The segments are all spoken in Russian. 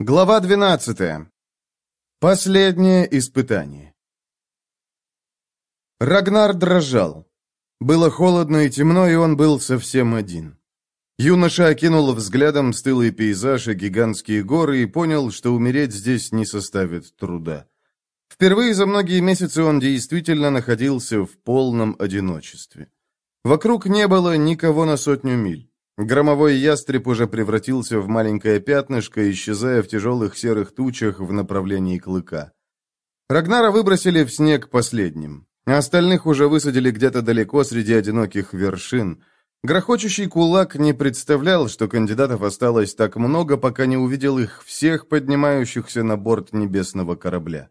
Глава 12. Последнее испытание. Рагнар дрожал. Было холодно и темно, и он был совсем один. Юноша окинул взглядом стылый пейзаж и гигантские горы и понял, что умереть здесь не составит труда. Впервые за многие месяцы он действительно находился в полном одиночестве. Вокруг не было никого на сотню миль. Громовой ястреб уже превратился в маленькое пятнышко, исчезая в тяжелых серых тучах в направлении клыка. Рагнара выбросили в снег последним. Остальных уже высадили где-то далеко среди одиноких вершин. Грохочущий кулак не представлял, что кандидатов осталось так много, пока не увидел их всех, поднимающихся на борт небесного корабля.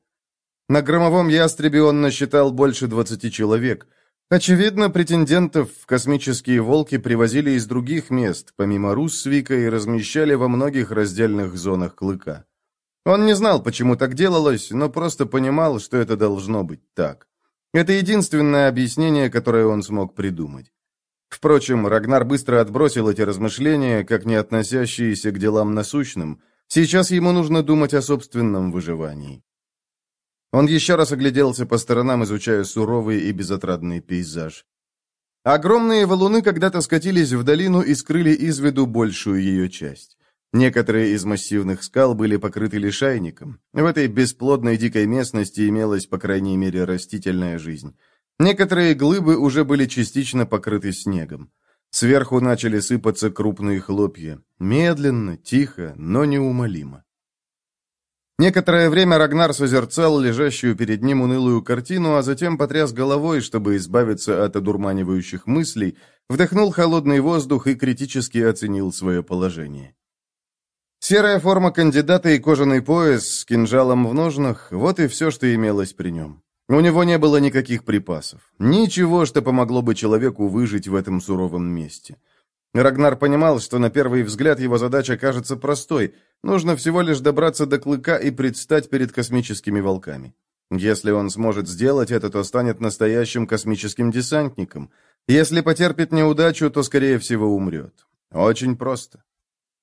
На громовом ястребе он насчитал больше двадцати человек – Очевидно, претендентов в космические «Волки» привозили из других мест, помимо Руссвика, и размещали во многих раздельных зонах клыка. Он не знал, почему так делалось, но просто понимал, что это должно быть так. Это единственное объяснение, которое он смог придумать. Впрочем, Рагнар быстро отбросил эти размышления, как не относящиеся к делам насущным. Сейчас ему нужно думать о собственном выживании. Он еще раз огляделся по сторонам, изучая суровый и безотрадный пейзаж. Огромные валуны когда-то скатились в долину и скрыли из виду большую ее часть. Некоторые из массивных скал были покрыты лишайником. В этой бесплодной дикой местности имелась, по крайней мере, растительная жизнь. Некоторые глыбы уже были частично покрыты снегом. Сверху начали сыпаться крупные хлопья. Медленно, тихо, но неумолимо. Некоторое время Рагнар созерцал лежащую перед ним унылую картину, а затем потряс головой, чтобы избавиться от одурманивающих мыслей, вдохнул холодный воздух и критически оценил свое положение. Серая форма кандидата и кожаный пояс с кинжалом в ножнах – вот и все, что имелось при нем. У него не было никаких припасов. Ничего, что помогло бы человеку выжить в этом суровом месте. Рагнар понимал, что на первый взгляд его задача кажется простой. Нужно всего лишь добраться до клыка и предстать перед космическими волками. Если он сможет сделать это, то станет настоящим космическим десантником. Если потерпит неудачу, то, скорее всего, умрет. Очень просто.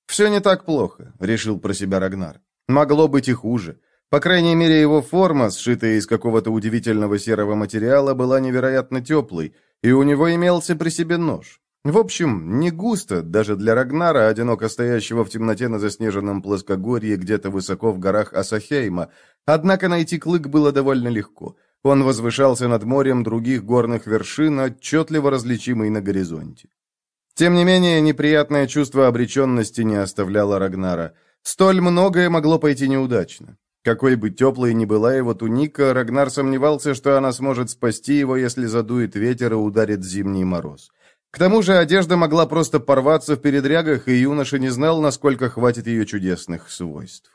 «Все не так плохо», — решил про себя Рагнар. «Могло быть и хуже. По крайней мере, его форма, сшитая из какого-то удивительного серого материала, была невероятно теплой, и у него имелся при себе нож. В общем, не густо, даже для Рагнара, одиноко стоящего в темноте на заснеженном плоскогорье где-то высоко в горах Асахейма. Однако найти клык было довольно легко. Он возвышался над морем других горных вершин, отчетливо различимый на горизонте. Тем не менее, неприятное чувство обреченности не оставляло Рагнара. Столь многое могло пойти неудачно. Какой бы теплой ни была его туника, Рагнар сомневался, что она сможет спасти его, если задует ветер и ударит зимний мороз. К тому же одежда могла просто порваться в передрягах, и юноша не знал, насколько хватит ее чудесных свойств.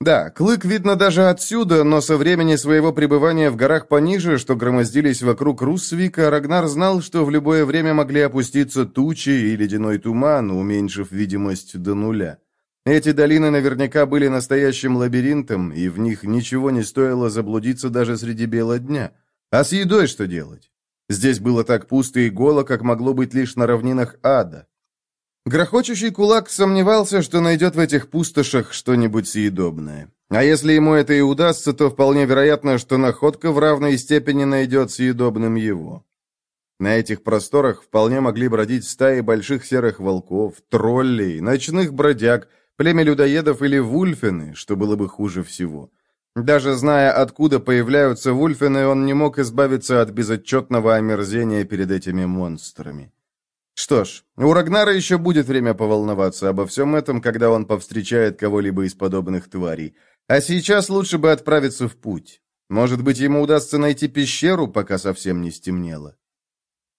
Да, клык видно даже отсюда, но со времени своего пребывания в горах пониже, что громоздились вокруг Руссвика, Рагнар знал, что в любое время могли опуститься тучи и ледяной туман, уменьшив видимость до нуля. Эти долины наверняка были настоящим лабиринтом, и в них ничего не стоило заблудиться даже среди бела дня. А с едой что делать? Здесь было так пусто и голо, как могло быть лишь на равнинах ада. Грохочущий кулак сомневался, что найдет в этих пустошах что-нибудь съедобное. А если ему это и удастся, то вполне вероятно, что находка в равной степени найдет съедобным его. На этих просторах вполне могли бродить стаи больших серых волков, троллей, ночных бродяг, племя людоедов или вульфины, что было бы хуже всего. Даже зная, откуда появляются вульфины, он не мог избавиться от безотчетного омерзения перед этими монстрами. Что ж, у Рагнара еще будет время поволноваться обо всем этом, когда он повстречает кого-либо из подобных тварей. А сейчас лучше бы отправиться в путь. Может быть, ему удастся найти пещеру, пока совсем не стемнело.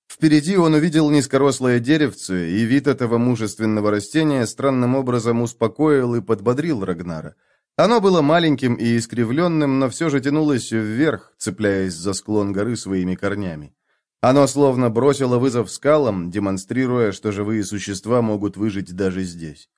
Впереди он увидел низкорослое деревце, и вид этого мужественного растения странным образом успокоил и подбодрил Рагнара. Оно было маленьким и искривленным, но все же тянулось вверх, цепляясь за склон горы своими корнями. Оно словно бросило вызов скалам, демонстрируя, что живые существа могут выжить даже здесь.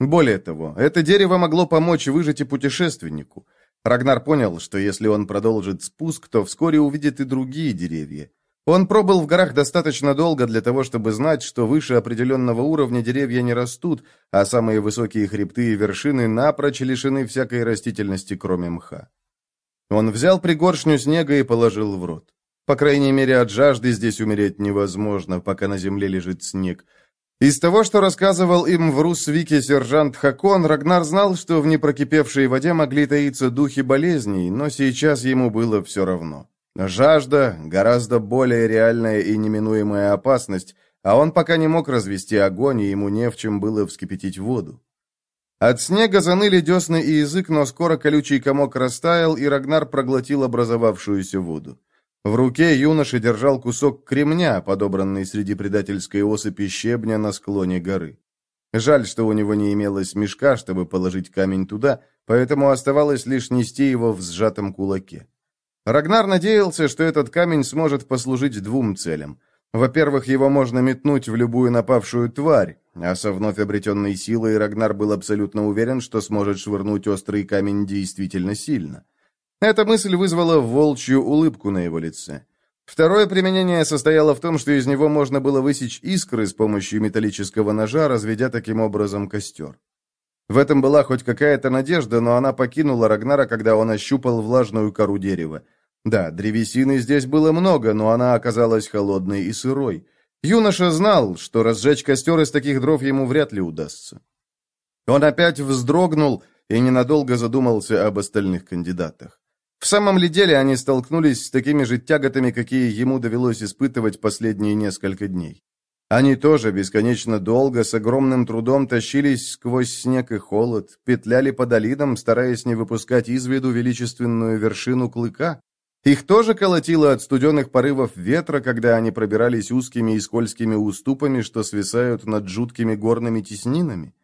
Более того, это дерево могло помочь выжить и путешественнику. Рагнар понял, что если он продолжит спуск, то вскоре увидит и другие деревья. Он пробыл в горах достаточно долго для того, чтобы знать, что выше определенного уровня деревья не растут, а самые высокие хребты и вершины напрочь лишены всякой растительности, кроме мха. Он взял пригоршню снега и положил в рот. По крайней мере, от жажды здесь умереть невозможно, пока на земле лежит снег. Из того, что рассказывал им в Русвике сержант Хакон, Рагнар знал, что в непрокипевшей воде могли таиться духи болезней, но сейчас ему было все равно. Жажда – гораздо более реальная и неминуемая опасность, а он пока не мог развести огонь, и ему не в чем было вскипятить воду. От снега заныли десны и язык, но скоро колючий комок растаял, и Рагнар проглотил образовавшуюся воду. В руке юноша держал кусок кремня, подобранный среди предательской осыпи щебня на склоне горы. Жаль, что у него не имелось мешка, чтобы положить камень туда, поэтому оставалось лишь нести его в сжатом кулаке. Рагнар надеялся, что этот камень сможет послужить двум целям. Во-первых, его можно метнуть в любую напавшую тварь, а со вновь обретенной силой Рагнар был абсолютно уверен, что сможет швырнуть острый камень действительно сильно. Эта мысль вызвала волчью улыбку на его лице. Второе применение состояло в том, что из него можно было высечь искры с помощью металлического ножа, разведя таким образом костер. В этом была хоть какая-то надежда, но она покинула Рагнара, когда он ощупал влажную кору дерева. Да, древесины здесь было много, но она оказалась холодной и сырой. Юноша знал, что разжечь костер из таких дров ему вряд ли удастся. Он опять вздрогнул и ненадолго задумался об остальных кандидатах. В самом ли деле они столкнулись с такими же тяготами, какие ему довелось испытывать последние несколько дней? Они тоже бесконечно долго, с огромным трудом тащились сквозь снег и холод, петляли по долинам, стараясь не выпускать из виду величественную вершину клыка, их тоже колотило от студенных порывов ветра, когда они пробирались узкими и скользкими уступами, что свисают над жуткими горными теснинами.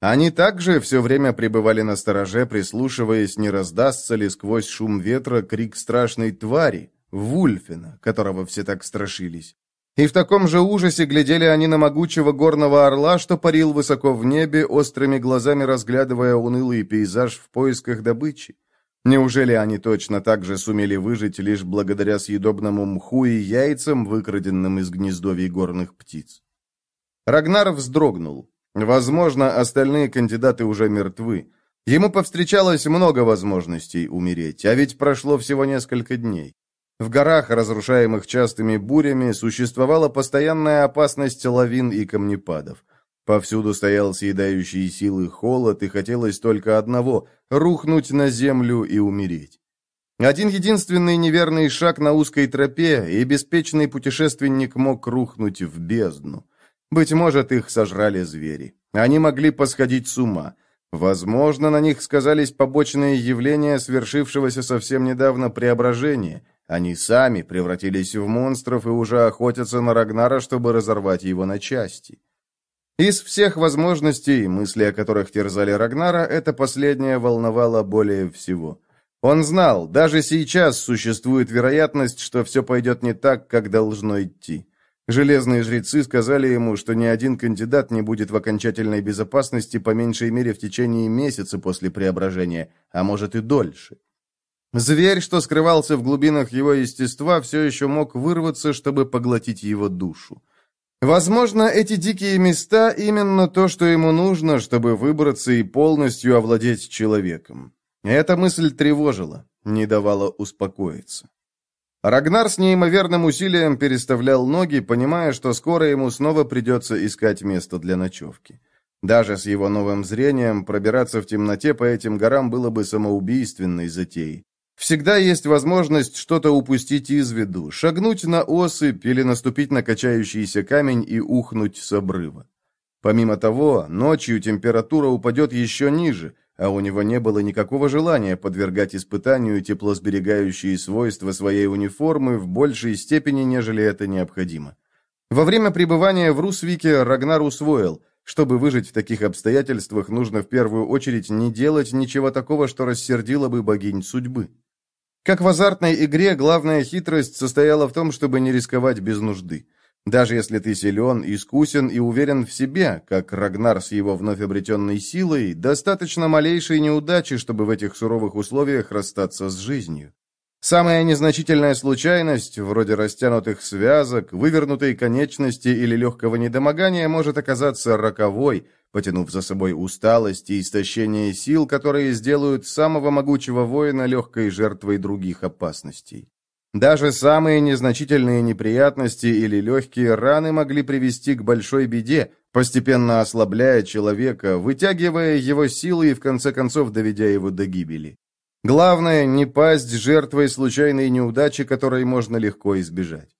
Они также все время пребывали на стороже, прислушиваясь, не раздастся ли сквозь шум ветра крик страшной твари, Вульфина, которого все так страшились. И в таком же ужасе глядели они на могучего горного орла, что парил высоко в небе, острыми глазами разглядывая унылый пейзаж в поисках добычи. Неужели они точно так же сумели выжить лишь благодаря съедобному мху и яйцам, выкраденным из гнездовий горных птиц? Рагнар вздрогнул. Возможно, остальные кандидаты уже мертвы. Ему повстречалось много возможностей умереть, а ведь прошло всего несколько дней. В горах, разрушаемых частыми бурями, существовала постоянная опасность лавин и камнепадов. Повсюду стоял съедающий силы холод, и хотелось только одного — рухнуть на землю и умереть. Один единственный неверный шаг на узкой тропе, и беспечный путешественник мог рухнуть в бездну. Быть может, их сожрали звери. Они могли посходить с ума. Возможно, на них сказались побочные явления свершившегося совсем недавно преображения. Они сами превратились в монстров и уже охотятся на Рагнара, чтобы разорвать его на части. Из всех возможностей, мысли о которых терзали Рагнара, это последнее волновало более всего. Он знал, даже сейчас существует вероятность, что все пойдет не так, как должно идти. Железные жрецы сказали ему, что ни один кандидат не будет в окончательной безопасности по меньшей мере в течение месяца после преображения, а может и дольше. Зверь, что скрывался в глубинах его естества, все еще мог вырваться, чтобы поглотить его душу. Возможно, эти дикие места именно то, что ему нужно, чтобы выбраться и полностью овладеть человеком. Эта мысль тревожила, не давала успокоиться. Рагнар с неимоверным усилием переставлял ноги, понимая, что скоро ему снова придется искать место для ночевки. Даже с его новым зрением пробираться в темноте по этим горам было бы самоубийственной затеей. Всегда есть возможность что-то упустить из виду, шагнуть на осыпь или наступить на качающийся камень и ухнуть с обрыва. Помимо того, ночью температура упадет еще ниже, а у него не было никакого желания подвергать испытанию теплосберегающие свойства своей униформы в большей степени, нежели это необходимо. Во время пребывания в Русвике Рагнар усвоил, чтобы выжить в таких обстоятельствах, нужно в первую очередь не делать ничего такого, что рассердило бы богинь судьбы. Как в азартной игре, главная хитрость состояла в том, чтобы не рисковать без нужды. Даже если ты силен, искусен и уверен в себе, как Рагнар с его вновь обретенной силой, достаточно малейшей неудачи, чтобы в этих суровых условиях расстаться с жизнью. Самая незначительная случайность, вроде растянутых связок, вывернутой конечности или легкого недомогания, может оказаться роковой, потянув за собой усталость и истощение сил, которые сделают самого могучего воина легкой жертвой других опасностей. Даже самые незначительные неприятности или легкие раны могли привести к большой беде, постепенно ослабляя человека, вытягивая его силы и в конце концов доведя его до гибели. Главное, не пасть жертвой случайной неудачи, которой можно легко избежать.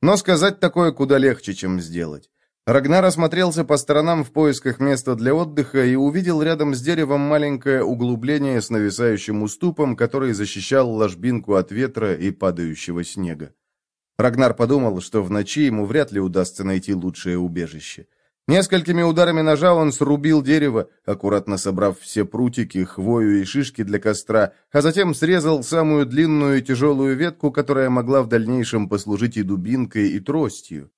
Но сказать такое куда легче, чем сделать. Рагнар осмотрелся по сторонам в поисках места для отдыха и увидел рядом с деревом маленькое углубление с нависающим уступом, который защищал ложбинку от ветра и падающего снега. Рагнар подумал, что в ночи ему вряд ли удастся найти лучшее убежище. Несколькими ударами ножа он срубил дерево, аккуратно собрав все прутики, хвою и шишки для костра, а затем срезал самую длинную и тяжелую ветку, которая могла в дальнейшем послужить и дубинкой, и тростью.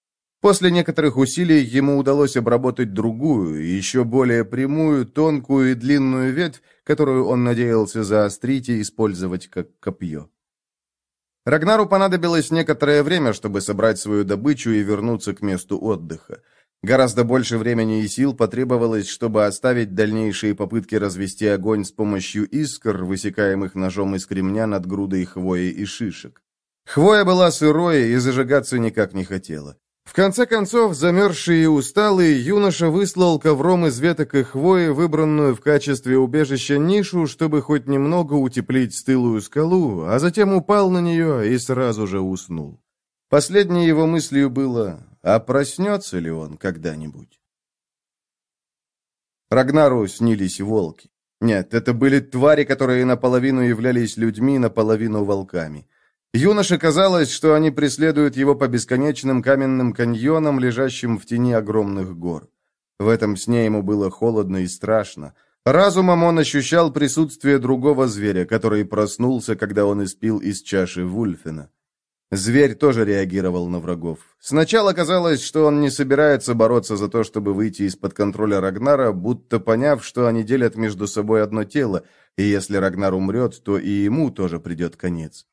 После некоторых усилий ему удалось обработать другую, еще более прямую, тонкую и длинную ветвь, которую он надеялся заострить и использовать как копье. Рагнару понадобилось некоторое время, чтобы собрать свою добычу и вернуться к месту отдыха. Гораздо больше времени и сил потребовалось, чтобы оставить дальнейшие попытки развести огонь с помощью искр, высекаемых ножом из кремня над грудой хвои и шишек. Хвоя была сырой и зажигаться никак не хотела. В конце концов, замерзший и усталый, юноша выслал ковром из веток и хвои, выбранную в качестве убежища нишу, чтобы хоть немного утеплить стылую скалу, а затем упал на нее и сразу же уснул. Последней его мыслью было а проснется ли он когда-нибудь? Рагнару снились волки. Нет, это были твари, которые наполовину являлись людьми, наполовину волками. Юноше казалось, что они преследуют его по бесконечным каменным каньонам, лежащим в тени огромных гор. В этом сне ему было холодно и страшно. Разумом он ощущал присутствие другого зверя, который проснулся, когда он испил из чаши Вульфена. Зверь тоже реагировал на врагов. Сначала казалось, что он не собирается бороться за то, чтобы выйти из-под контроля Рагнара, будто поняв, что они делят между собой одно тело, и если Рагнар умрет, то и ему тоже придет конец.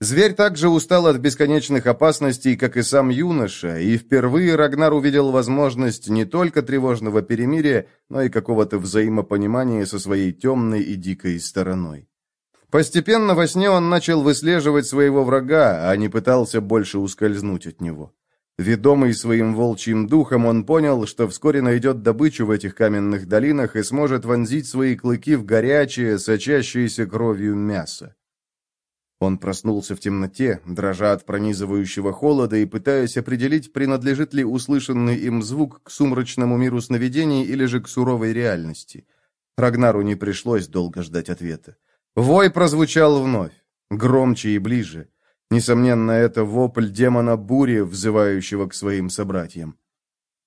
Зверь также устал от бесконечных опасностей, как и сам юноша, и впервые Рагнар увидел возможность не только тревожного перемирия, но и какого-то взаимопонимания со своей темной и дикой стороной. Постепенно во сне он начал выслеживать своего врага, а не пытался больше ускользнуть от него. Ведомый своим волчьим духом, он понял, что вскоре найдет добычу в этих каменных долинах и сможет вонзить свои клыки в горячее, сочащееся кровью мясо. Он проснулся в темноте, дрожа от пронизывающего холода и пытаясь определить, принадлежит ли услышанный им звук к сумрачному миру сновидений или же к суровой реальности. Рагнару не пришлось долго ждать ответа. Вой прозвучал вновь, громче и ближе. Несомненно, это вопль демона бури, взывающего к своим собратьям.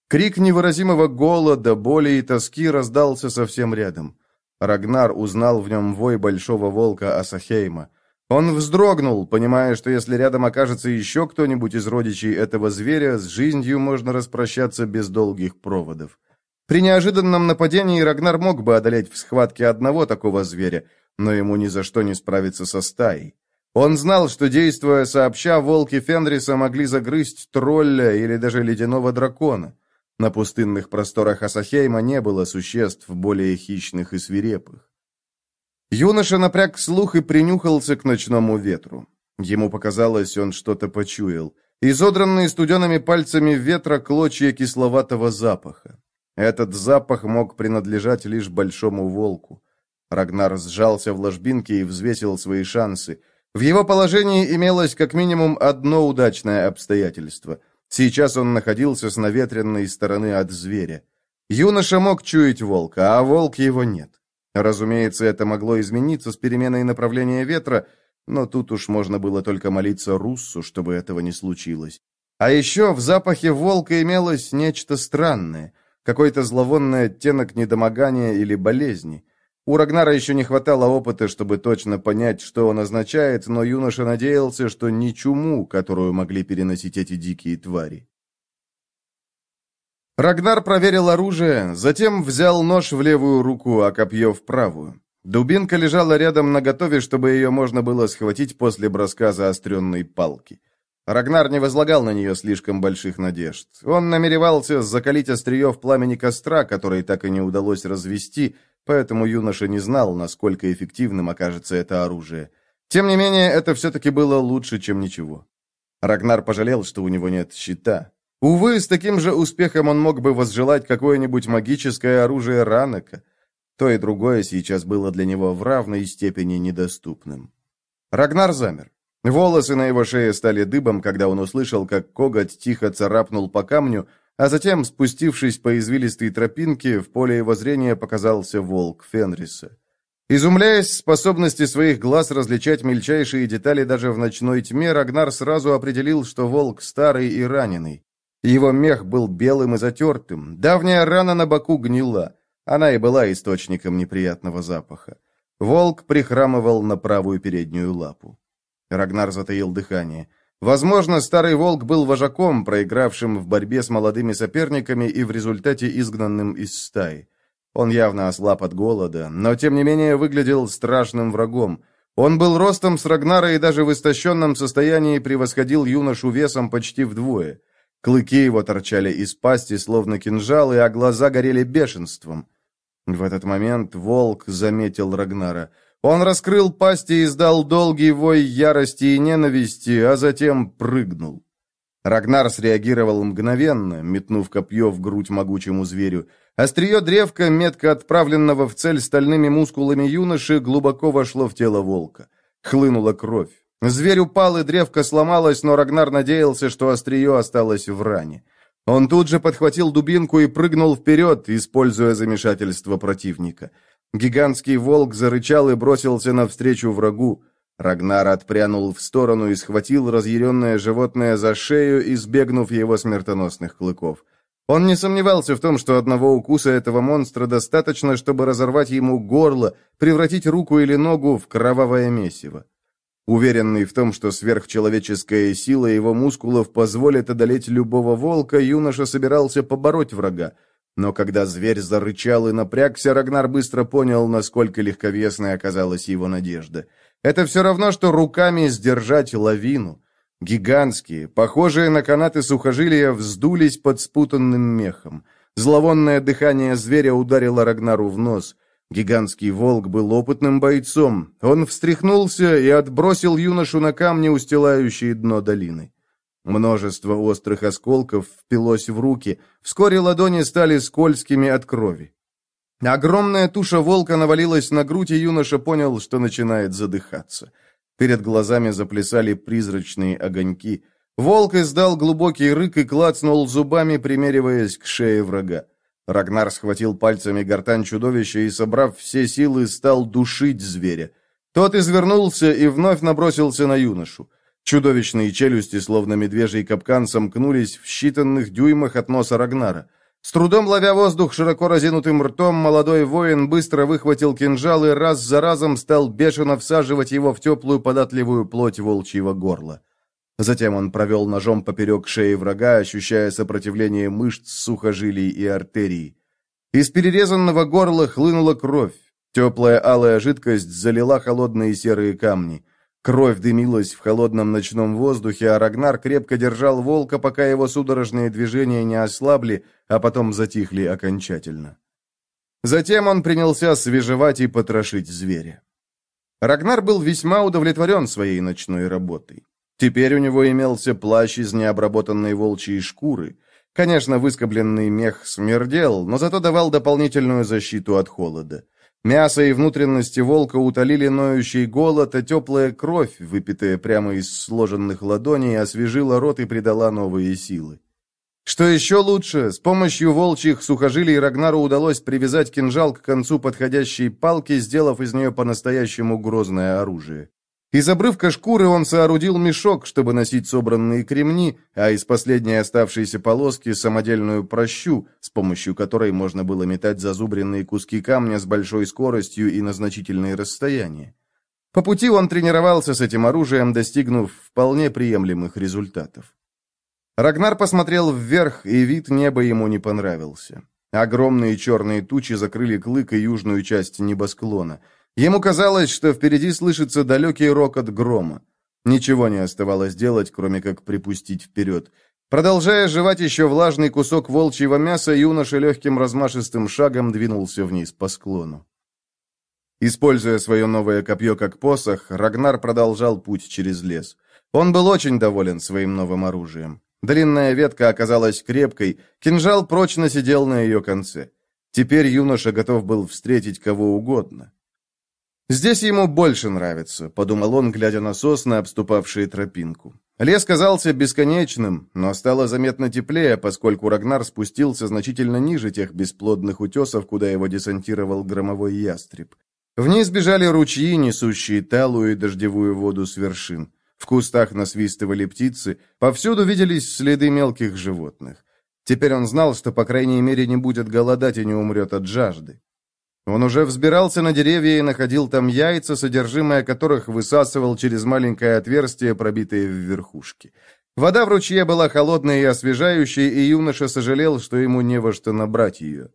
Крик невыразимого голода, боли и тоски раздался совсем рядом. Рагнар узнал в нем вой большого волка Асахейма. Он вздрогнул, понимая, что если рядом окажется еще кто-нибудь из родичей этого зверя, с жизнью можно распрощаться без долгих проводов. При неожиданном нападении Рагнар мог бы одолеть в схватке одного такого зверя, но ему ни за что не справиться со стаей. Он знал, что, действуя сообща, волки Фенриса могли загрызть тролля или даже ледяного дракона. На пустынных просторах Асахейма не было существ более хищных и свирепых. Юноша напряг слух и принюхался к ночному ветру. Ему показалось, он что-то почуял. Изодранные студенными пальцами ветра клочья кисловатого запаха. Этот запах мог принадлежать лишь большому волку. Рагнар сжался в ложбинке и взвесил свои шансы. В его положении имелось как минимум одно удачное обстоятельство. Сейчас он находился с наветренной стороны от зверя. Юноша мог чуять волка, а волк его нет. Разумеется, это могло измениться с переменой направления ветра, но тут уж можно было только молиться Руссу, чтобы этого не случилось. А еще в запахе волка имелось нечто странное, какой-то зловонный оттенок недомогания или болезни. У Рагнара еще не хватало опыта, чтобы точно понять, что он означает, но юноша надеялся, что не чуму, которую могли переносить эти дикие твари. Рагнар проверил оружие, затем взял нож в левую руку, а копье в правую. Дубинка лежала рядом наготове, чтобы ее можно было схватить после броска заостренной палки. Рагнар не возлагал на нее слишком больших надежд. Он намеревался закалить острие в пламени костра, который так и не удалось развести, поэтому юноша не знал, насколько эффективным окажется это оружие. Тем не менее, это все-таки было лучше, чем ничего. Рагнар пожалел, что у него нет щита. Увы, с таким же успехом он мог бы возжелать какое-нибудь магическое оружие Ранака. То и другое сейчас было для него в равной степени недоступным. Рагнар замер. Волосы на его шее стали дыбом, когда он услышал, как коготь тихо царапнул по камню, а затем, спустившись по извилистой тропинке, в поле его зрения показался волк Фенриса. Изумляясь способности своих глаз различать мельчайшие детали даже в ночной тьме, Рагнар сразу определил, что волк старый и раненый. Его мех был белым и затертым, давняя рана на боку гнила. Она и была источником неприятного запаха. Волк прихрамывал на правую переднюю лапу. Рагнар затаил дыхание. Возможно, старый волк был вожаком, проигравшим в борьбе с молодыми соперниками и в результате изгнанным из стаи. Он явно ослаб от голода, но тем не менее выглядел страшным врагом. Он был ростом с Рагнара и даже в истощенном состоянии превосходил юношу весом почти вдвое. Клыки его торчали из пасти, словно кинжалы, а глаза горели бешенством. В этот момент волк заметил Рагнара. Он раскрыл пасть и издал долгий вой ярости и ненависти, а затем прыгнул. Рагнар среагировал мгновенно, метнув копье в грудь могучему зверю. Острие древка, метко отправленного в цель стальными мускулами юноши, глубоко вошло в тело волка. Хлынула кровь. Зверь упал, и древко сломалось, но Рагнар надеялся, что острие осталось в ране. Он тут же подхватил дубинку и прыгнул вперед, используя замешательство противника. Гигантский волк зарычал и бросился навстречу врагу. Рагнар отпрянул в сторону и схватил разъяренное животное за шею, избегнув его смертоносных клыков. Он не сомневался в том, что одного укуса этого монстра достаточно, чтобы разорвать ему горло, превратить руку или ногу в кровавое месиво. Уверенный в том, что сверхчеловеческая сила его мускулов позволит одолеть любого волка, юноша собирался побороть врага. Но когда зверь зарычал и напрягся, Рагнар быстро понял, насколько легковесной оказалась его надежда. Это все равно, что руками сдержать лавину. Гигантские, похожие на канаты сухожилия, вздулись под спутанным мехом. Зловонное дыхание зверя ударило Рагнару в нос. Гигантский волк был опытным бойцом. Он встряхнулся и отбросил юношу на камни, устилающие дно долины. Множество острых осколков впилось в руки. Вскоре ладони стали скользкими от крови. Огромная туша волка навалилась на грудь, и юноша понял, что начинает задыхаться. Перед глазами заплясали призрачные огоньки. Волк издал глубокий рык и клацнул зубами, примериваясь к шее врага. Рагнар схватил пальцами гортань чудовища и, собрав все силы, стал душить зверя. Тот извернулся и вновь набросился на юношу. Чудовищные челюсти, словно медвежий капкан, сомкнулись в считанных дюймах от носа Рагнара. С трудом ловя воздух широко разинутым ртом, молодой воин быстро выхватил кинжал и раз за разом стал бешено всаживать его в теплую податливую плоть волчьего горла. Затем он провел ножом поперек шеи врага, ощущая сопротивление мышц, сухожилий и артерий. Из перерезанного горла хлынула кровь. Теплая алая жидкость залила холодные серые камни. Кровь дымилась в холодном ночном воздухе, а Рагнар крепко держал волка, пока его судорожные движения не ослабли, а потом затихли окончательно. Затем он принялся свежевать и потрошить зверя. Рагнар был весьма удовлетворен своей ночной работой. Теперь у него имелся плащ из необработанной волчьей шкуры. Конечно, выскобленный мех смердел, но зато давал дополнительную защиту от холода. Мясо и внутренности волка утолили ноющий голод, а теплая кровь, выпитая прямо из сложенных ладоней, освежила рот и придала новые силы. Что еще лучше, с помощью волчьих сухожилий Рагнару удалось привязать кинжал к концу подходящей палки, сделав из нее по-настоящему грозное оружие. Из обрывка шкуры он соорудил мешок, чтобы носить собранные кремни, а из последней оставшейся полоски – самодельную прощу, с помощью которой можно было метать зазубренные куски камня с большой скоростью и на значительные расстояния. По пути он тренировался с этим оружием, достигнув вполне приемлемых результатов. Рагнар посмотрел вверх, и вид неба ему не понравился. Огромные черные тучи закрыли клык и южную часть небосклона – Ему казалось, что впереди слышится далекий рокот грома. Ничего не оставалось делать, кроме как припустить вперед. Продолжая жевать еще влажный кусок волчьего мяса, юноша легким размашистым шагом двинулся вниз по склону. Используя свое новое копье как посох, Рагнар продолжал путь через лес. Он был очень доволен своим новым оружием. Длинная ветка оказалась крепкой, кинжал прочно сидел на ее конце. Теперь юноша готов был встретить кого угодно. «Здесь ему больше нравится», — подумал он, глядя на сосны, обступавшие тропинку. Лес казался бесконечным, но стало заметно теплее, поскольку Рагнар спустился значительно ниже тех бесплодных утесов, куда его десантировал громовой ястреб. Вниз бежали ручьи, несущие талую и дождевую воду с вершин. В кустах насвистывали птицы, повсюду виделись следы мелких животных. Теперь он знал, что, по крайней мере, не будет голодать и не умрет от жажды. Он уже взбирался на деревья и находил там яйца, содержимое которых высасывал через маленькое отверстие, пробитое в верхушке. Вода в ручье была холодной и освежающей, и юноша сожалел, что ему не во что набрать ее.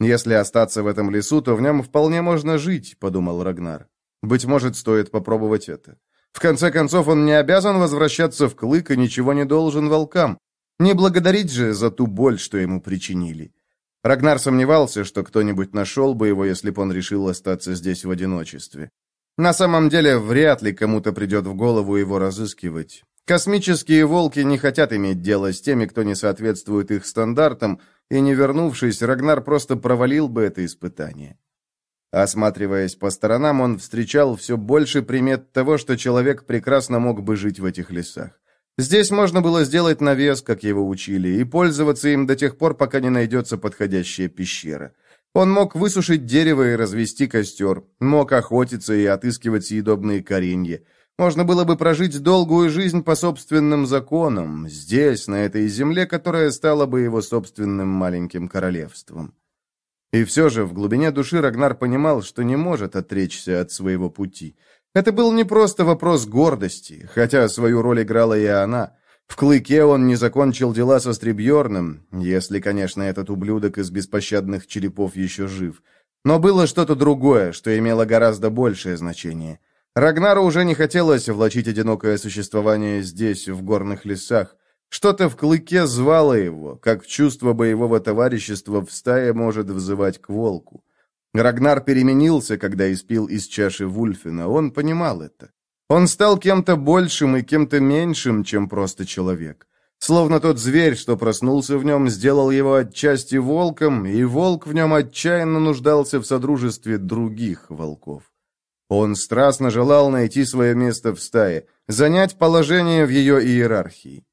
«Если остаться в этом лесу, то в нем вполне можно жить», — подумал Рагнар. «Быть может, стоит попробовать это. В конце концов, он не обязан возвращаться в Клык и ничего не должен волкам. Не благодарить же за ту боль, что ему причинили». Рагнар сомневался, что кто-нибудь нашел бы его, если бы он решил остаться здесь в одиночестве. На самом деле, вряд ли кому-то придет в голову его разыскивать. Космические волки не хотят иметь дело с теми, кто не соответствует их стандартам, и не вернувшись, Рагнар просто провалил бы это испытание. Осматриваясь по сторонам, он встречал все больше примет того, что человек прекрасно мог бы жить в этих лесах. Здесь можно было сделать навес, как его учили, и пользоваться им до тех пор, пока не найдется подходящая пещера. Он мог высушить дерево и развести костер, мог охотиться и отыскивать съедобные коренья. Можно было бы прожить долгую жизнь по собственным законам, здесь, на этой земле, которая стала бы его собственным маленьким королевством. И все же в глубине души Рагнар понимал, что не может отречься от своего пути – это был не просто вопрос гордости, хотя свою роль играла и она. В Клыке он не закончил дела со Стребьерным, если, конечно, этот ублюдок из беспощадных черепов еще жив. Но было что-то другое, что имело гораздо большее значение. Рагнару уже не хотелось влачить одинокое существование здесь, в горных лесах. Что-то в клыке звало его, как чувство боевого товарищества в стае может взывать к волку. Рагнар переменился, когда испил из чаши Вульфина, он понимал это. Он стал кем-то большим и кем-то меньшим, чем просто человек. Словно тот зверь, что проснулся в нем, сделал его отчасти волком, и волк в нем отчаянно нуждался в содружестве других волков. Он страстно желал найти свое место в стае, занять положение в ее иерархии.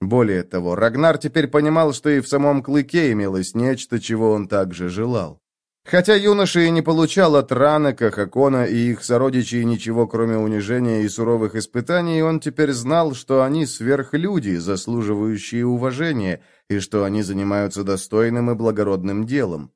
Более того, Рагнар теперь понимал, что и в самом клыке имелось нечто, чего он также желал. Хотя юноша и не получал от Ранака, Хакона и их сородичей ничего, кроме унижения и суровых испытаний, он теперь знал, что они сверхлюди, заслуживающие уважения, и что они занимаются достойным и благородным делом.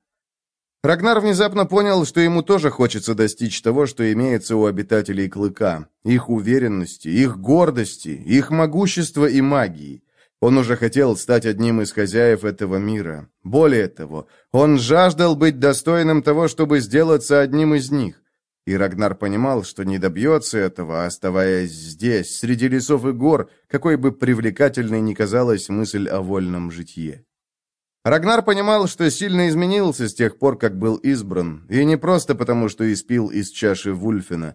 Рагнар внезапно понял, что ему тоже хочется достичь того, что имеется у обитателей Клыка, их уверенности, их гордости, их могущества и магии. Он уже хотел стать одним из хозяев этого мира. Более того, он жаждал быть достойным того, чтобы сделаться одним из них. И Рагнар понимал, что не добьется этого, оставаясь здесь, среди лесов и гор, какой бы привлекательной ни казалась мысль о вольном житье. Рагнар понимал, что сильно изменился с тех пор, как был избран, и не просто потому, что испил из чаши Вульфина.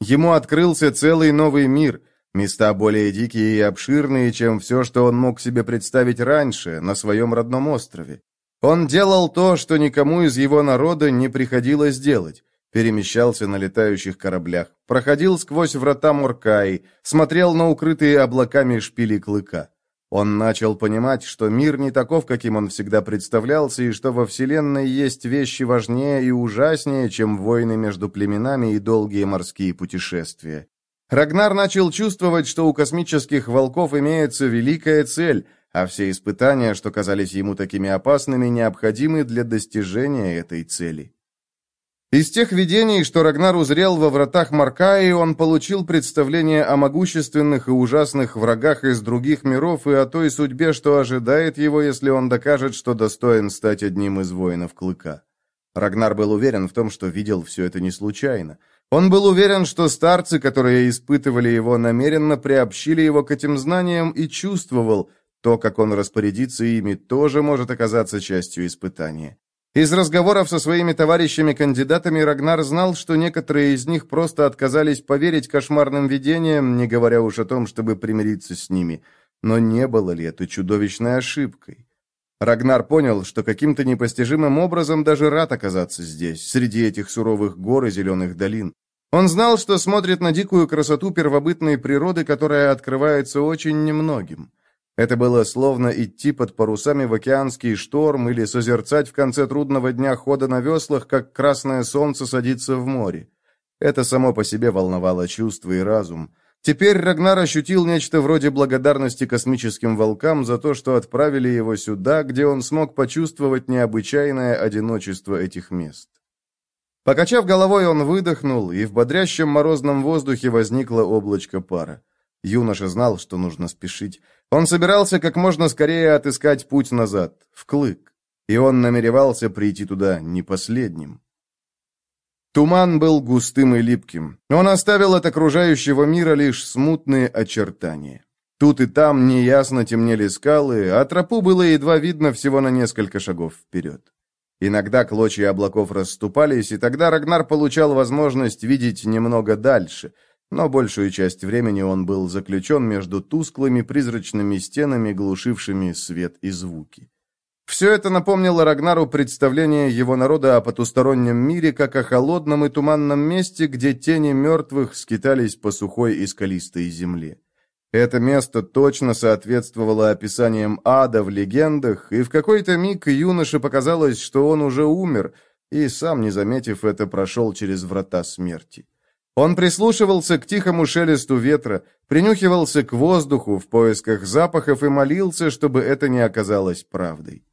Ему открылся целый новый мир — Места более дикие и обширные, чем все, что он мог себе представить раньше, на своем родном острове. Он делал то, что никому из его народа не приходилось делать. Перемещался на летающих кораблях, проходил сквозь врата Муркаи, смотрел на укрытые облаками шпили клыка. Он начал понимать, что мир не таков, каким он всегда представлялся, и что во Вселенной есть вещи важнее и ужаснее, чем войны между племенами и долгие морские путешествия. Рагнар начал чувствовать, что у космических волков имеется великая цель, а все испытания, что казались ему такими опасными, необходимы для достижения этой цели. Из тех видений, что Рагнар узрел во вратах Маркаи, он получил представление о могущественных и ужасных врагах из других миров и о той судьбе, что ожидает его, если он докажет, что достоин стать одним из воинов Клыка. Рагнар был уверен в том, что видел все это не случайно. Он был уверен, что старцы, которые испытывали его, намеренно приобщили его к этим знаниям и чувствовал, то, как он распорядится ими, тоже может оказаться частью испытания. Из разговоров со своими товарищами-кандидатами Рагнар знал, что некоторые из них просто отказались поверить кошмарным видениям, не говоря уж о том, чтобы примириться с ними. Но не было ли это чудовищной ошибкой? Рагнар понял, что каким-то непостижимым образом даже рад оказаться здесь, среди этих суровых гор и зеленых долин. Он знал, что смотрит на дикую красоту первобытной природы, которая открывается очень немногим. Это было словно идти под парусами в океанский шторм или созерцать в конце трудного дня хода на веслах, как красное солнце садится в море. Это само по себе волновало чувства и разум. Теперь Рагнар ощутил нечто вроде благодарности космическим волкам за то, что отправили его сюда, где он смог почувствовать необычайное одиночество этих мест. Покачав головой, он выдохнул, и в бодрящем морозном воздухе возникло облачко пара. Юноша знал, что нужно спешить. Он собирался как можно скорее отыскать путь назад, в Клык, и он намеревался прийти туда не последним. Туман был густым и липким. Он оставил от окружающего мира лишь смутные очертания. Тут и там неясно темнели скалы, а тропу было едва видно всего на несколько шагов вперед. Иногда клочья облаков расступались, и тогда Рагнар получал возможность видеть немного дальше — но большую часть времени он был заключен между тусклыми призрачными стенами, глушившими свет и звуки. Все это напомнило Рагнару представление его народа о потустороннем мире, как о холодном и туманном месте, где тени мертвых скитались по сухой и скалистой земле. Это место точно соответствовало описаниям ада в легендах, и в какой-то миг юноше показалось, что он уже умер, и, сам не заметив это, прошел через врата смерти. Он прислушивался к тихому шелесту ветра, принюхивался к воздуху в поисках запахов и молился, чтобы это не оказалось правдой.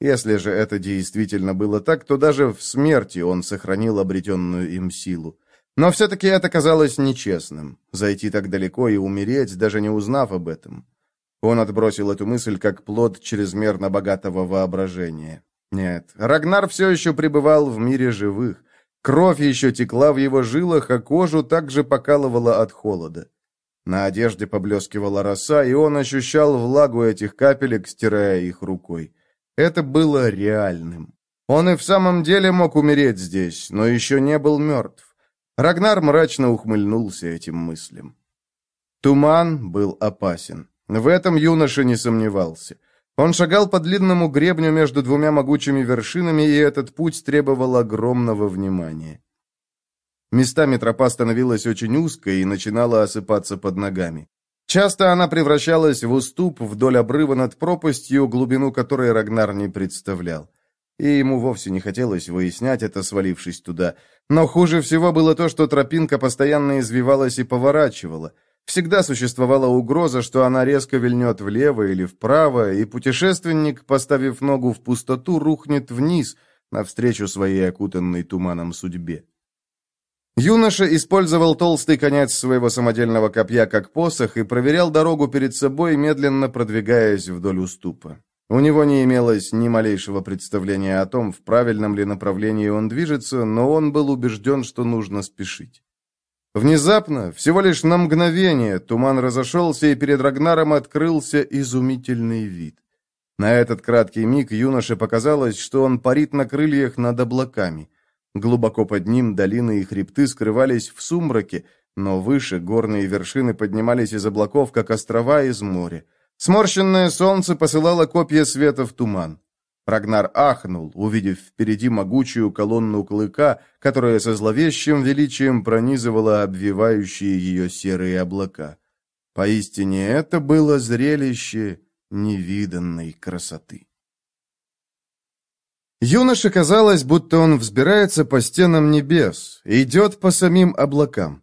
Если же это действительно было так, то даже в смерти он сохранил обретенную им силу. Но все-таки это казалось нечестным — зайти так далеко и умереть, даже не узнав об этом. Он отбросил эту мысль как плод чрезмерно богатого воображения. Нет, Рагнар все еще пребывал в мире живых. Кровь еще текла в его жилах, а кожу также покалывала от холода. На одежде поблескивала роса, и он ощущал влагу этих капелек, стирая их рукой. Это было реальным. Он и в самом деле мог умереть здесь, но еще не был мертв. Рагнар мрачно ухмыльнулся этим мыслям. Туман был опасен. В этом юноша не сомневался. Он шагал по длинному гребню между двумя могучими вершинами, и этот путь требовал огромного внимания. Местами тропа становилась очень узкой и начинала осыпаться под ногами. Часто она превращалась в уступ вдоль обрыва над пропастью, глубину которой Рагнар не представлял. И ему вовсе не хотелось выяснять это, свалившись туда. Но хуже всего было то, что тропинка постоянно извивалась и поворачивала – Всегда существовала угроза, что она резко вильнет влево или вправо, и путешественник, поставив ногу в пустоту, рухнет вниз, навстречу своей окутанной туманом судьбе. Юноша использовал толстый конец своего самодельного копья как посох и проверял дорогу перед собой, медленно продвигаясь вдоль уступа. У него не имелось ни малейшего представления о том, в правильном ли направлении он движется, но он был убежден, что нужно спешить. Внезапно, всего лишь на мгновение, туман разошелся, и перед Рагнаром открылся изумительный вид. На этот краткий миг юноше показалось, что он парит на крыльях над облаками. Глубоко под ним долины и хребты скрывались в сумраке, но выше горные вершины поднимались из облаков, как острова из моря. Сморщенное солнце посылало копья света в туман. Рагнар ахнул, увидев впереди могучую колонну клыка, которая со зловещим величием пронизывала обвивающие ее серые облака. Поистине, это было зрелище невиданной красоты. Юноше казалось, будто он взбирается по стенам небес, идет по самим облакам.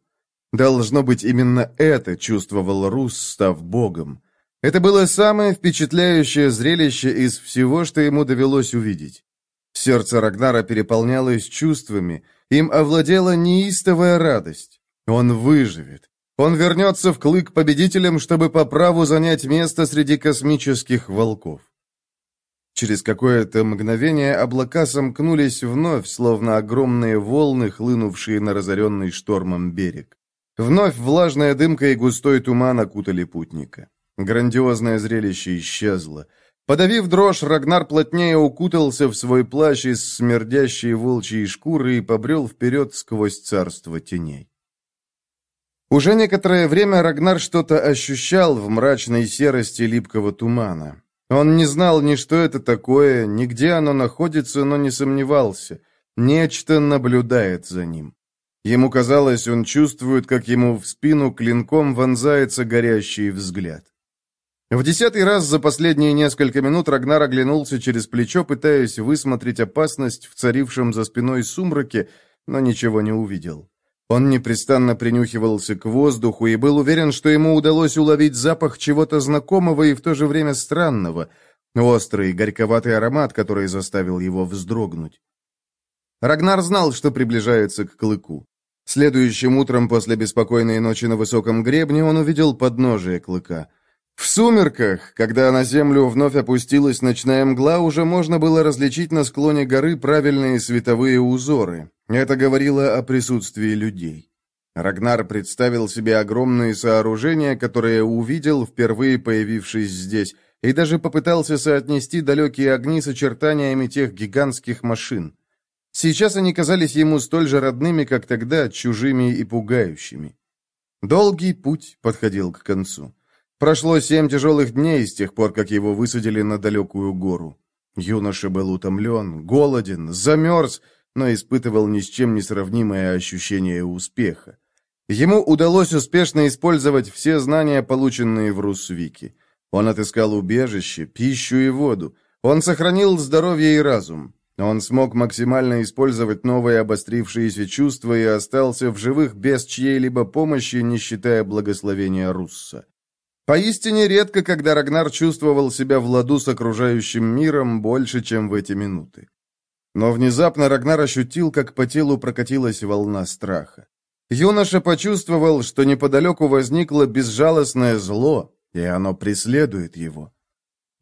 Должно быть, именно это чувствовал Рус, став богом. Это было самое впечатляющее зрелище из всего, что ему довелось увидеть. Сердце Рагнара переполнялось чувствами, им овладела неистовая радость. Он выживет. Он вернется в клык победителем, чтобы по праву занять место среди космических волков. Через какое-то мгновение облака сомкнулись вновь, словно огромные волны, хлынувшие на разоренный штормом берег. Вновь влажная дымка и густой туман окутали путника. Грандиозное зрелище исчезло. Подавив дрожь, Рагнар плотнее укутался в свой плащ из смердящей волчьей шкуры и побрел вперед сквозь царство теней. Уже некоторое время Рагнар что-то ощущал в мрачной серости липкого тумана. Он не знал ни что это такое, ни где оно находится, но не сомневался. Нечто наблюдает за ним. Ему казалось, он чувствует, как ему в спину клинком вонзается горящий взгляд. В десятый раз за последние несколько минут Рагнар оглянулся через плечо, пытаясь высмотреть опасность в царившем за спиной сумраке, но ничего не увидел. Он непрестанно принюхивался к воздуху и был уверен, что ему удалось уловить запах чего-то знакомого и в то же время странного, острый, горьковатый аромат, который заставил его вздрогнуть. Рагнар знал, что приближается к клыку. Следующим утром после беспокойной ночи на высоком гребне он увидел подножие клыка. В сумерках, когда на землю вновь опустилась ночная мгла, уже можно было различить на склоне горы правильные световые узоры. Это говорило о присутствии людей. Рагнар представил себе огромные сооружения, которые увидел, впервые появившись здесь, и даже попытался соотнести далекие огни с очертаниями тех гигантских машин. Сейчас они казались ему столь же родными, как тогда, чужими и пугающими. Долгий путь подходил к концу. Прошло семь тяжелых дней с тех пор, как его высадили на далекую гору. Юноша был утомлен, голоден, замерз, но испытывал ни с чем не сравнимое ощущение успеха. Ему удалось успешно использовать все знания, полученные в Русвике. Он отыскал убежище, пищу и воду. Он сохранил здоровье и разум. Он смог максимально использовать новые обострившиеся чувства и остался в живых без чьей-либо помощи, не считая благословения Русса. Поистине редко, когда Рагнар чувствовал себя в ладу с окружающим миром больше, чем в эти минуты. Но внезапно Рагнар ощутил, как по телу прокатилась волна страха. Юноша почувствовал, что неподалеку возникло безжалостное зло, и оно преследует его.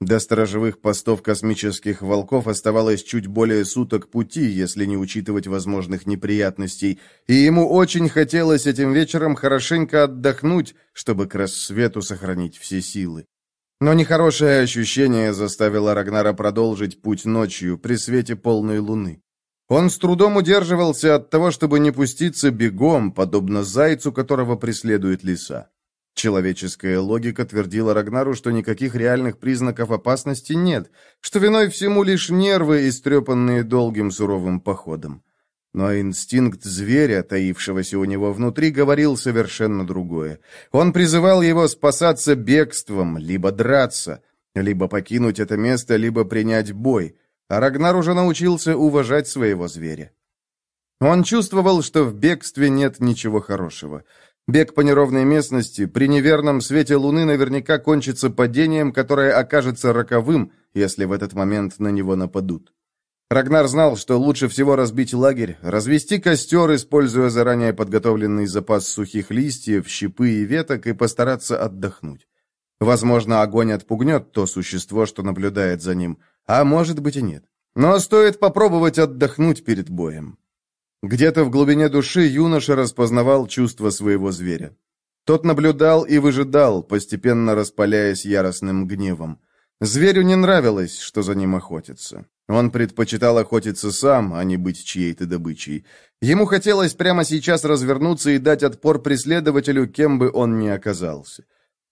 До сторожевых постов космических волков оставалось чуть более суток пути, если не учитывать возможных неприятностей, и ему очень хотелось этим вечером хорошенько отдохнуть, чтобы к рассвету сохранить все силы. Но нехорошее ощущение заставило Рагнара продолжить путь ночью при свете полной луны. Он с трудом удерживался от того, чтобы не пуститься бегом, подобно зайцу, которого преследует лиса. Человеческая логика твердила Рагнару, что никаких реальных признаков опасности нет, что виной всему лишь нервы, истрепанные долгим суровым походом. Но инстинкт зверя, таившегося у него внутри, говорил совершенно другое. Он призывал его спасаться бегством, либо драться, либо покинуть это место, либо принять бой. А Рагнар уже научился уважать своего зверя. Он чувствовал, что в бегстве нет ничего хорошего. Бег по неровной местности при неверном свете луны наверняка кончится падением, которое окажется роковым, если в этот момент на него нападут. Рагнар знал, что лучше всего разбить лагерь, развести костер, используя заранее подготовленный запас сухих листьев, щепы и веток, и постараться отдохнуть. Возможно, огонь отпугнет то существо, что наблюдает за ним, а может быть и нет. Но стоит попробовать отдохнуть перед боем. Где-то в глубине души юноша распознавал чувства своего зверя. Тот наблюдал и выжидал, постепенно распаляясь яростным гневом. Зверю не нравилось, что за ним охотятся. Он предпочитал охотиться сам, а не быть чьей-то добычей. Ему хотелось прямо сейчас развернуться и дать отпор преследователю, кем бы он ни оказался.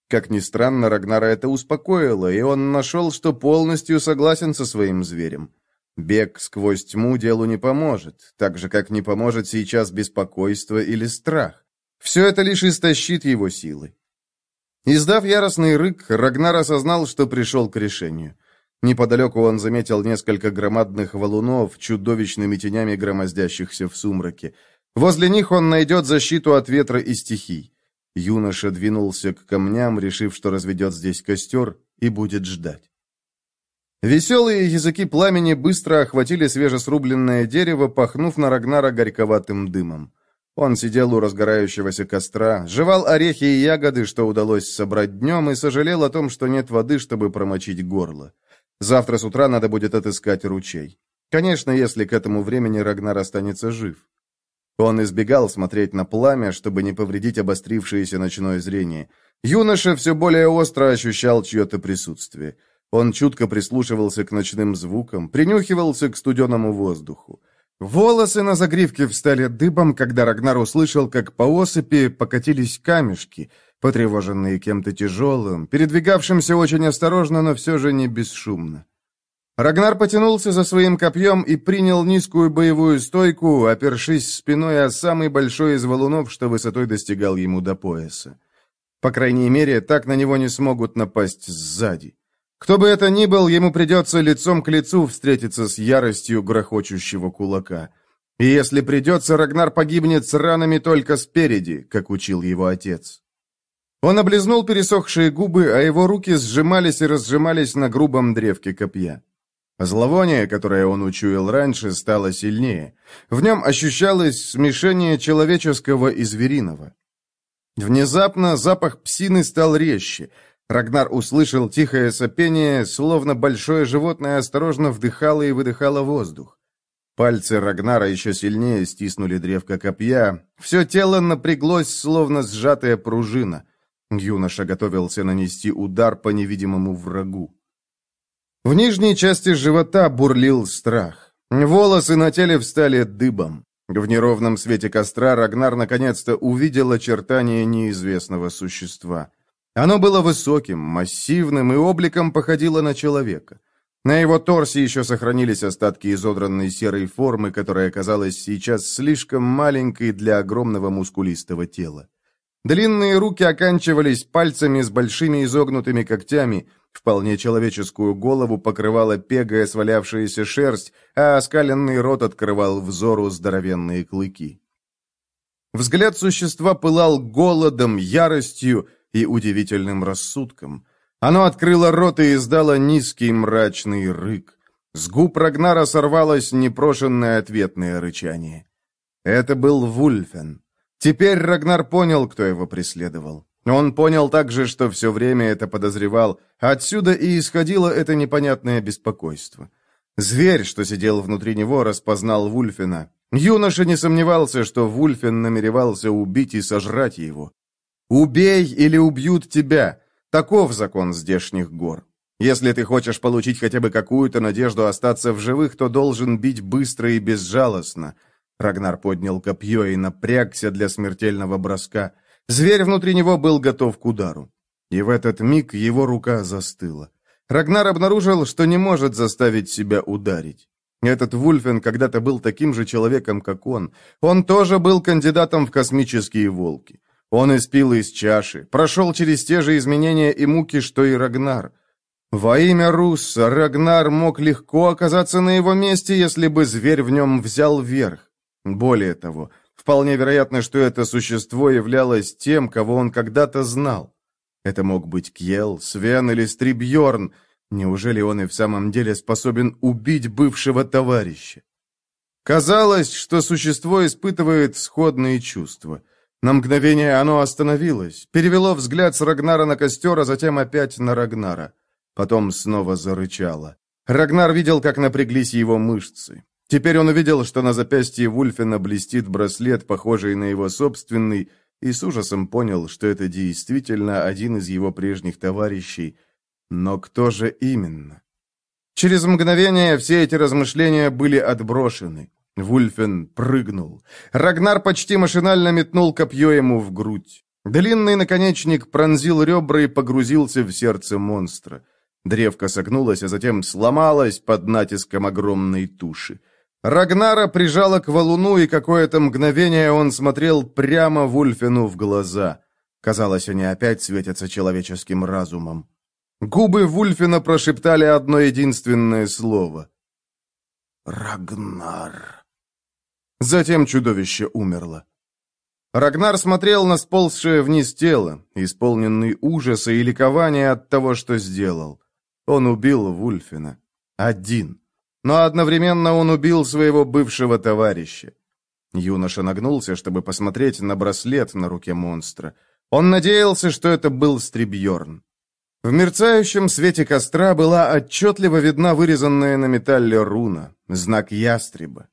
Как ни странно, Рагнара это успокоило, и он нашел, что полностью согласен со своим зверем. Бег сквозь тьму делу не поможет, так же, как не поможет сейчас беспокойство или страх. Все это лишь истощит его силы. Издав яростный рык, Рагнар осознал, что пришел к решению. Неподалеку он заметил несколько громадных валунов, чудовищными тенями громоздящихся в сумраке. Возле них он найдет защиту от ветра и стихий. Юноша двинулся к камням, решив, что разведет здесь костер, и будет ждать. Веселые языки пламени быстро охватили свежесрубленное дерево, пахнув на Рагнара горьковатым дымом. Он сидел у разгорающегося костра, жевал орехи и ягоды, что удалось собрать днем, и сожалел о том, что нет воды, чтобы промочить горло. Завтра с утра надо будет отыскать ручей. Конечно, если к этому времени Рагнар останется жив. Он избегал смотреть на пламя, чтобы не повредить обострившееся ночное зрение. Юноша все более остро ощущал чье-то присутствие. Он чутко прислушивался к ночным звукам, принюхивался к студеному воздуху. Волосы на загривке встали дыбом, когда Рагнар услышал, как по осыпи покатились камешки, потревоженные кем-то тяжелым, передвигавшимся очень осторожно, но все же не бесшумно. Рагнар потянулся за своим копьем и принял низкую боевую стойку, опершись спиной о самый большой из валунов, что высотой достигал ему до пояса. По крайней мере, так на него не смогут напасть сзади. Кто бы это ни был, ему придется лицом к лицу встретиться с яростью грохочущего кулака. И если придется, Рагнар погибнет с ранами только спереди, как учил его отец. Он облизнул пересохшие губы, а его руки сжимались и разжимались на грубом древке копья. Зловоние, которое он учуял раньше, стало сильнее. В нем ощущалось смешение человеческого и звериного. Внезапно запах псины стал резче. Рагнар услышал тихое сопение, словно большое животное осторожно вдыхало и выдыхало воздух. Пальцы Рагнара еще сильнее стиснули древко копья. Все тело напряглось, словно сжатая пружина. Юноша готовился нанести удар по невидимому врагу. В нижней части живота бурлил страх. Волосы на теле встали дыбом. В неровном свете костра Рагнар наконец-то увидел очертания неизвестного существа. Оно было высоким, массивным и обликом походило на человека. На его торсе еще сохранились остатки изодранной серой формы, которая казалась сейчас слишком маленькой для огромного мускулистого тела. Длинные руки оканчивались пальцами с большими изогнутыми когтями, вполне человеческую голову покрывала пегая свалявшаяся шерсть, а оскаленный рот открывал взору здоровенные клыки. Взгляд существа пылал голодом, яростью и удивительным рассудком. Оно открыло рот и издало низкий мрачный рык. С губ Рагнара сорвалось непрошенное ответное рычание. Это был Вульфен. Теперь Рагнар понял, кто его преследовал. Он понял также, что все время это подозревал. Отсюда и исходило это непонятное беспокойство. Зверь, что сидел внутри него, распознал Вульфина. Юноша не сомневался, что Вульфин намеревался убить и сожрать его. «Убей или убьют тебя!» Таков закон здешних гор. Если ты хочешь получить хотя бы какую-то надежду остаться в живых, то должен бить быстро и безжалостно – Рагнар поднял копье и напрягся для смертельного броска. Зверь внутри него был готов к удару. И в этот миг его рука застыла. Рагнар обнаружил, что не может заставить себя ударить. Этот Вульфен когда-то был таким же человеком, как он. Он тоже был кандидатом в космические волки. Он испил из чаши, прошел через те же изменения и муки, что и Рагнар. Во имя Русса Рагнар мог легко оказаться на его месте, если бы зверь в нем взял верх. Более того, вполне вероятно, что это существо являлось тем, кого он когда-то знал. Это мог быть Кьел, Свен или Стрибьорн. Неужели он и в самом деле способен убить бывшего товарища? Казалось, что существо испытывает сходные чувства. На мгновение оно остановилось, перевело взгляд с Рагнара на костер, а затем опять на Рагнара. Потом снова зарычало. Рагнар видел, как напряглись его мышцы. Теперь он увидел, что на запястье Вульфена блестит браслет, похожий на его собственный, и с ужасом понял, что это действительно один из его прежних товарищей. Но кто же именно? Через мгновение все эти размышления были отброшены. Вульфен прыгнул. Рагнар почти машинально метнул копье ему в грудь. Длинный наконечник пронзил ребра и погрузился в сердце монстра. Древко согнулось, а затем сломалось под натиском огромной туши. Рагнара прижала к валуну, и какое-то мгновение он смотрел прямо Вульфину в глаза. Казалось, они опять светятся человеческим разумом. Губы Вульфина прошептали одно единственное слово. «Рагнар». Затем чудовище умерло. Рагнар смотрел на сползшее вниз тело, исполненный ужаса и ликования от того, что сделал. Он убил Вульфина. Один. Но одновременно он убил своего бывшего товарища. Юноша нагнулся, чтобы посмотреть на браслет на руке монстра. Он надеялся, что это был Стрибьерн. В мерцающем свете костра была отчетливо видна вырезанная на металле руна, знак ястреба.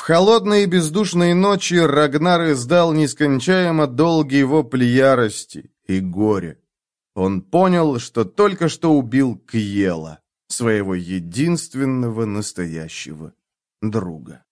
В холодные бездушные ночи Рагнар издал нескончаемо долгий вопль ярости и горя. Он понял, что только что убил Кьела, своего единственного настоящего друга.